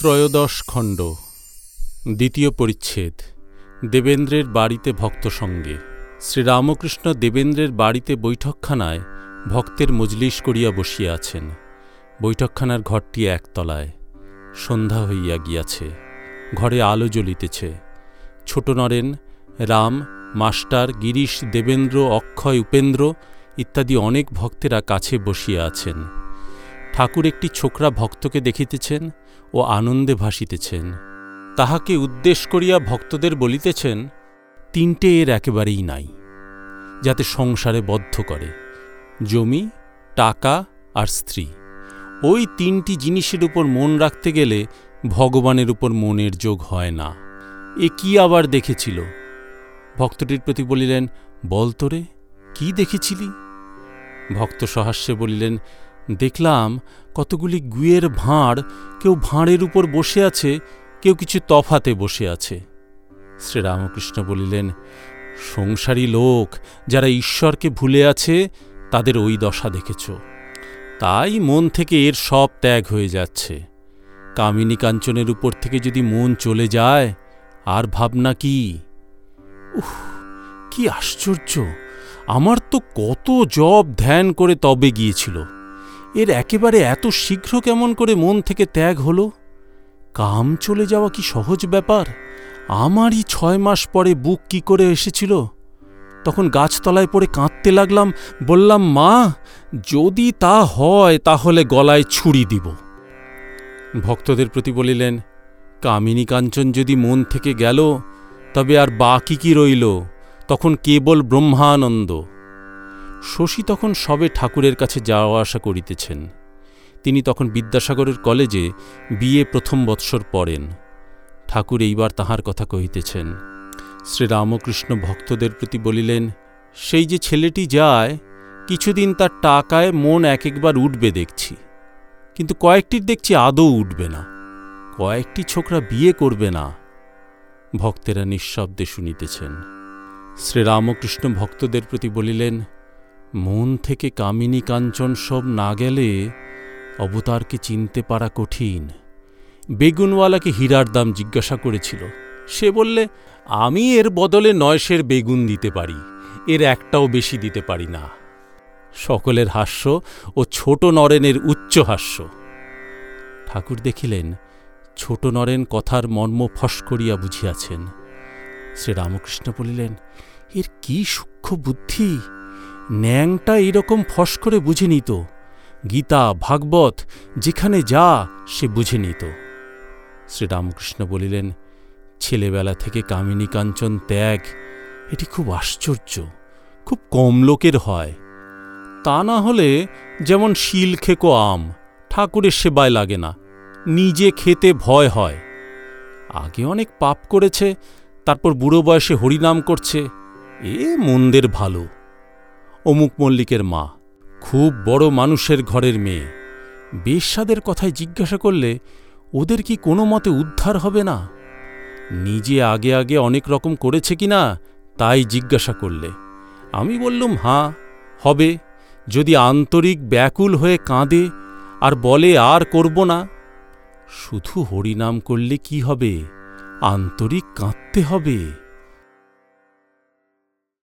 ত্রয়োদশ খণ্ড, দ্বিতীয় পরিচ্ছেদ, দেবেন্দ্রের বাড়িতে ভক্ত সঙ্গে। শ্রীরামকৃষ্ণ দেবেন্দ্রের বাড়িতে বৈঠকখানায় ভক্তের মজলিস করিয়া বসিয়া আছেন। বৈঠকখানার ঘরটি একতলায়। সন্ধ্যা হইয়া গিয়াছে। ঘরে আলো জ্বলিতেছে। ছোট নরেন, রাম, মাস্টার, গিরিশ, দেবেন্দ্র, অক্ষয়, উপেন্দ্র ইত্যাদি অনেক ভক্তেরা কাছে বসিয়া আছেন। ঠাকুর একটি ছোকরা ভক্তকে দেখিতেছেন ও আনন্দে ভাসিতেছেন। তাহাকে উদ্দেশ করিয়া ভক্তদের বলিতেছেন, তিনটে এর একেবারেই নাই, যাতে সংসারে বদ্ধ করে, জমি, টাকা আর স্ত্রী। ওই তিনটি জিনিসের উপর মন রাখতে গেলে ভগবানের উপর মনের যোগ হয় না। এ কি আবার দেখেছিল? ভক্তটির প্রতি বলিলেন, বল তোরে কি দেখেছিলি? ভক্ত সহাস্যে বলিলেন দেখলাম কতগুলি গুয়ের ভাঁড় কেউ ভাঁড়ের উপর বসে আছে, কেউ কিছু তফাতে বসে আছে। শ্রীরামকৃষ্ণ বলিলেন, সংসারী লোক, যারা ঈশ্বরকে ভুলে আছে, তাদের ওই দশা দেখেছ। তাই মন থেকে এর সব ত্যাগ হয়ে যাচ্ছে। কামিনী কাঞ্চনের উপর থেকে যদি মন চলে যায়, আর ভাবনা কি? উহ, কি আশ্চর্য! আমার তো কত জব ধ্যান করে তবে গিয়েছিল। এর একেবারে এত শীঘ্র কেমন করে মন থেকে ত্যাগ হলো? কাম চলে যাওয়া কি সহজ ব্যাপার? আমারই ছয় মাস পরে বুক কি করে এসেছিল? তখন গাছতলায় পড়ে কাঁদতে লাগলাম, বললাম, মা, যদি তা হয় তাহলে গলায় ছুরি দিব। ভক্তদের প্রতি বলিলেন, কামিনী কাঞ্চন যদি মন থেকে গেল, তবে আর বাকি কি রইল? তখন কেবল ব্রহ্মানন্দ। শশী তখন সবে ঠাকুরের কাছে যাওয়া আসা করিতেছেন। তিনি তখন বিদ্যাসাগরের কলেজে বিয়ে প্রথম বৎসর পড়েন। ঠাকুর এইবার তাহার কথা কহিতেছেন, শ্রীরামকৃষ্ণ ভক্তদের প্রতি বলিলেন, সেই যে ছেলেটি যায়, কিছুদিন তার টাকায় মন এক একবার উঠবে দেখছি। কিন্তু কয়েকটির দেখছি আদৌ উঠবে না, কয়েকটি ছোকরা বিয়ে করবে না। ভক্তেরা নিঃশব্দে শুনিতেছেন। শ্রীরামকৃষ্ণ ভক্তদের প্রতি বলিলেন মন থেকে কামিনী কাঞ্চন সব না গেলে অবতারকে চিনতে পারা কঠিন। বেগুনওয়ালাকে হীরার দাম জিজ্ঞাসা করেছিল। সে বললে, আমি এর বদলে নয়শের বেগুন দিতে পারি। এর একটাও বেশি দিতে পারি না। সকলের হাস্য ও ছোট নরেনের উচ্চ হাস্য। ঠাকুর দেখিলেন, ছোট নরেন কথার মর্ম ফস করিয়া বুঝিয়াছেন। শ্রীরামকৃষ্ণ বলিলেন, এর কি সূক্ষ্ম বুদ্ধি! ন্যাংটা এরকম ফস করে বুঝে নিত। গীতা, ভাগবত, যেখানে যা, সে বুঝে নিত। শ্রীরামকৃষ্ণ বলিলেন, ছেলেবেলা থেকে কামিনী কাঞ্চন ত্যাগ, এটি খুব আশ্চর্য, খুব কম লোকের হয়। তা না হলে যেমন শিল খেকো আম, ঠাকুরের সেবায় লাগে না, নিজে খেতে ভয় হয়। আগে অনেক পাপ করেছে, তারপর বুড়ো বয়সে হরিনাম করছে, এ মন্দের ভালো। অমুক মল্লিকের মা, খুব বড় মানুষের ঘরের মেয়ে। বেশ্যাদের কথায় জিজ্ঞাসা করলে ওদের কি কোনো মতে উদ্ধার হবে না? নিজে আগে আগে অনেক রকম করেছে কি না তাই জিজ্ঞাসা করলে। আমি বললুম হাঁ হবে। যদি আন্তরিক ব্যাকুল হয়ে কাঁদে আর বলে আর করব না, শুধু হরিনাম করলে কি হবে? আন্তরিক কাঁদতে হবে।